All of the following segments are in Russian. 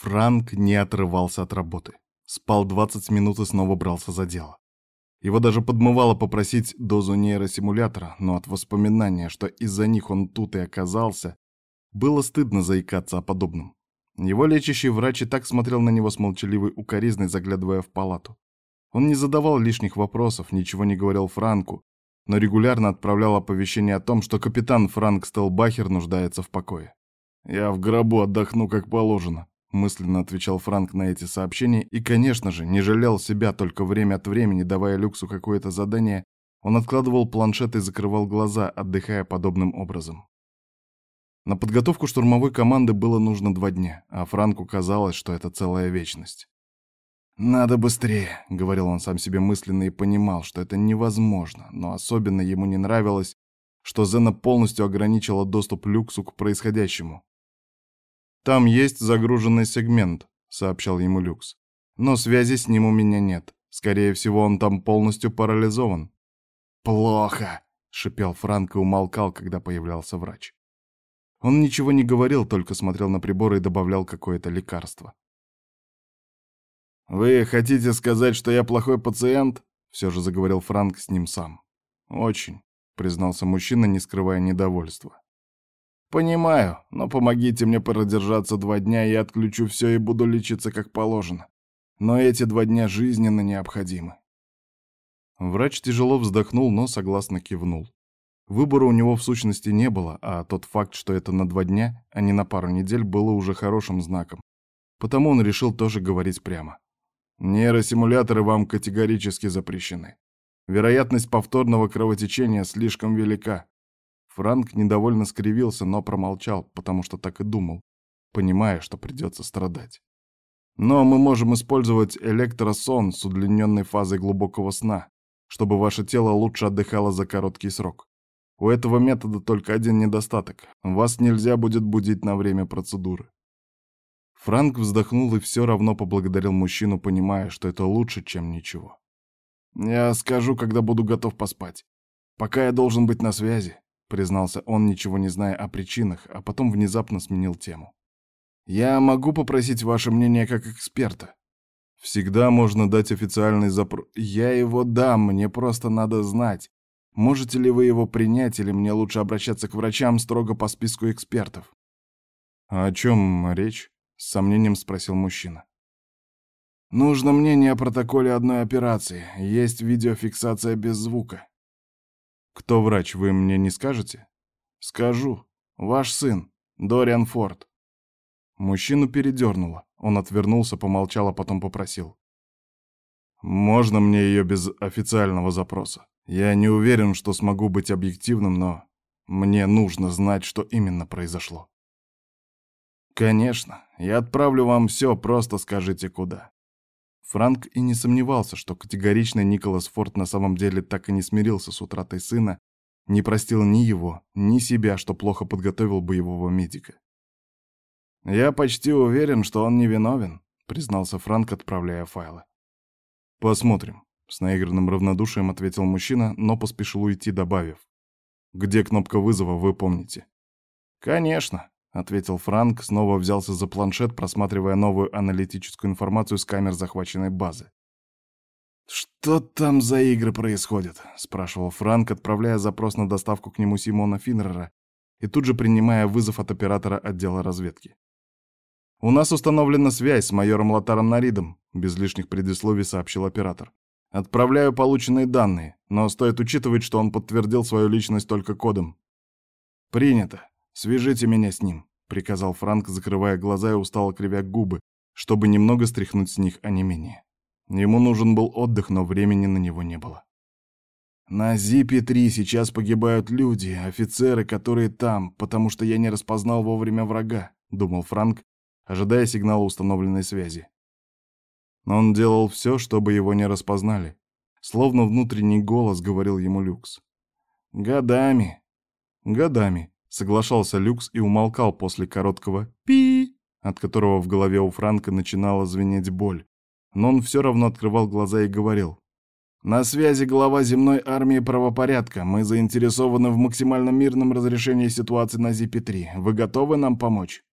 Франк не отрывался от работы. Спал 20 минут и снова брался за дело. Его даже подмывало попросить дозу нейросимулятора, но от воспоминания, что из-за них он тут и оказался, было стыдно заикаться о подобном. Его лечащий врач и так смотрел на него с молчаливой укоризной, заглядывая в палату. Он не задавал лишних вопросов, ничего не говорил Франку, но регулярно отправлял оповещение о том, что капитан Франк Стелбахер нуждается в покое. «Я в гробу отдохну как положено», мысленно отвечал Франк на эти сообщения и, конечно же, не жалел себя, только время от времени, давая Люксу какое-то задание, он откладывал планшет и закрывал глаза, отдыхая подобным образом. На подготовку штурмовой команды было нужно два дня, а Франку казалось, что это целая вечность. «Надо быстрее», — говорил он сам себе мысленно и понимал, что это невозможно, но особенно ему не нравилось, что Зена полностью ограничила доступ Люксу к происходящему. «Там есть загруженный сегмент», — сообщал ему Люкс. «Но связи с ним у меня нет. Скорее всего, он там полностью парализован». «Плохо», — шипел Франк и умолкал, когда появлялся врач. Он ничего не говорил, только смотрел на приборы и добавлял какое-то лекарство. «Вы хотите сказать, что я плохой пациент?» — все же заговорил Франк с ним сам. «Очень», — признался мужчина, не скрывая недовольства. «Понимаю, но помогите мне продержаться два дня, я отключу все и буду лечиться как положено. Но эти два дня жизненно необходимы». Врач тяжело вздохнул, но согласно кивнул. Выбора у него в сущности не было, а тот факт, что это на два дня, а не на пару недель, было уже хорошим знаком. Потому он решил тоже говорить прямо. Нейросимуляторы вам категорически запрещены. Вероятность повторного кровотечения слишком велика. Франк недовольно скривился, но промолчал, потому что так и думал, понимая, что придется страдать. Но мы можем использовать электросон с удлиненной фазой глубокого сна, чтобы ваше тело лучше отдыхало за короткий срок. У этого метода только один недостаток. Вас нельзя будет будить на время процедуры. Франк вздохнул и все равно поблагодарил мужчину, понимая, что это лучше, чем ничего. «Я скажу, когда буду готов поспать. Пока я должен быть на связи признался он, ничего не зная о причинах, а потом внезапно сменил тему. «Я могу попросить ваше мнение как эксперта?» «Всегда можно дать официальный запрос...» «Я его дам, мне просто надо знать. Можете ли вы его принять, или мне лучше обращаться к врачам строго по списку экспертов?» «А «О чем речь?» — с сомнением спросил мужчина. «Нужно мнение о протоколе одной операции. Есть видеофиксация без звука. Кто врач, вы мне не скажете? Скажу. Ваш сын, Дориан Форд. Мужчину передернуло. Он отвернулся, помолчал, а потом попросил. Можно мне ее без официального запроса? Я не уверен, что смогу быть объективным, но мне нужно знать, что именно произошло. Конечно, я отправлю вам все, просто скажите куда. Франк и не сомневался, что категоричный Николас Форд на самом деле так и не смирился с утратой сына, не простил ни его, ни себя, что плохо подготовил боевого медика. «Я почти уверен, что он невиновен», — признался Франк, отправляя файлы. «Посмотрим», — с наигранным равнодушием ответил мужчина, но поспешил уйти, добавив. «Где кнопка вызова, вы помните?» «Конечно», — ответил Франк, снова взялся за планшет, просматривая новую аналитическую информацию с камер захваченной базы. «Что там за игры происходят?» — спрашивал Франк, отправляя запрос на доставку к нему Симона Финнера и тут же принимая вызов от оператора отдела разведки. «У нас установлена связь с майором Лотаром Наридом», — без лишних предисловий сообщил оператор. «Отправляю полученные данные, но стоит учитывать, что он подтвердил свою личность только кодом». «Принято», «Свяжите меня с ним», — приказал Франк, закрывая глаза и устало кривя губы, чтобы немного стряхнуть с них онемение. Ему нужен был отдых, но времени на него не было. «На Зипе-3 сейчас погибают люди, офицеры, которые там, потому что я не распознал вовремя врага», — думал Франк, ожидая сигнала установленной связи. Но он делал все, чтобы его не распознали. Словно внутренний голос говорил ему Люкс. «Годами, годами», Соглашался Люкс и умолкал после короткого «пи», от которого в голове у Франка начинала звенеть боль. Но он все равно открывал глаза и говорил. «На связи глава земной армии правопорядка. Мы заинтересованы в максимально мирном разрешении ситуации на Зипе-3. Вы готовы нам помочь?»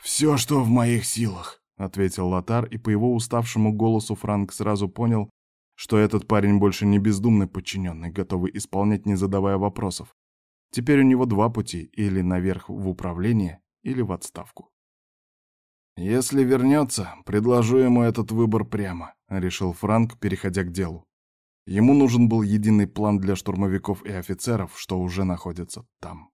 «Все, что в моих силах», — ответил Лотар, и по его уставшему голосу Франк сразу понял, что этот парень больше не бездумный подчиненный, готовый исполнять, не задавая вопросов. Теперь у него два пути — или наверх в управление, или в отставку. «Если вернется, предложу ему этот выбор прямо», — решил Франк, переходя к делу. Ему нужен был единый план для штурмовиков и офицеров, что уже находятся там.